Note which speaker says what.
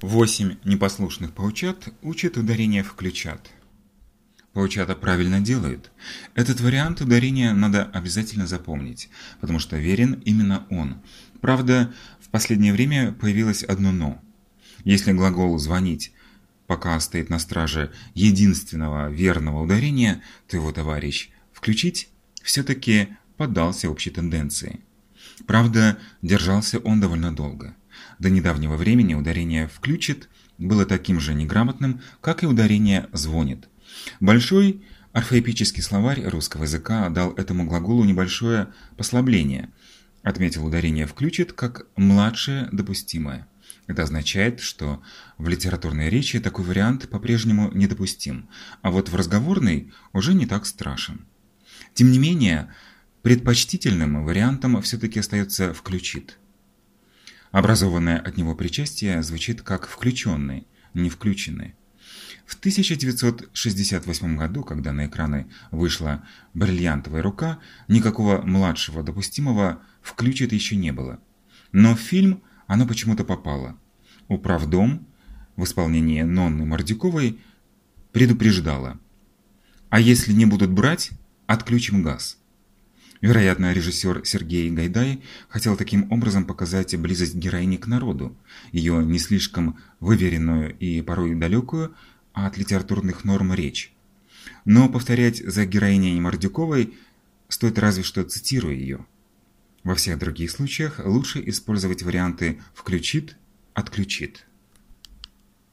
Speaker 1: Восемь непослушных паучат учат ударение «включат». Паучата правильно делают. Этот вариант ударения надо обязательно запомнить, потому что верен именно он. Правда, в последнее время появилось одно «но». Если глагол «звонить» пока стоит на страже единственного верного ударения, то его товарищ «включить» все-таки поддался общей тенденции. Правда, держался он довольно долго. До недавнего времени ударение «включит» было таким же неграмотным, как и ударение «звонит». Большой орфоэпический словарь русского языка дал этому глаголу небольшое послабление. Отметил ударение «включит» как «младшее допустимое». Это означает, что в литературной речи такой вариант по-прежнему недопустим, а вот в разговорной уже не так страшен. Тем не менее, предпочтительным вариантом все-таки остается «включит». Образованное от него причастие звучит как «включенный», не «включенный». В 1968 году, когда на экраны вышла «Бриллиантовая рука», никакого младшего допустимого «включит» еще не было. Но в фильм оно почему-то попало. Управдом в исполнении Нонны Мордюковой предупреждала. А если не будут брать, отключим газ. Вероятно, режиссер Сергей Гайдай хотел таким образом показать близость героини к народу, ее не слишком выверенную и порой далекую от литературных норм речь. Но повторять за героиней Мордюковой стоит разве что цитируя ее. Во всех других случаях лучше использовать варианты «включит», «отключит».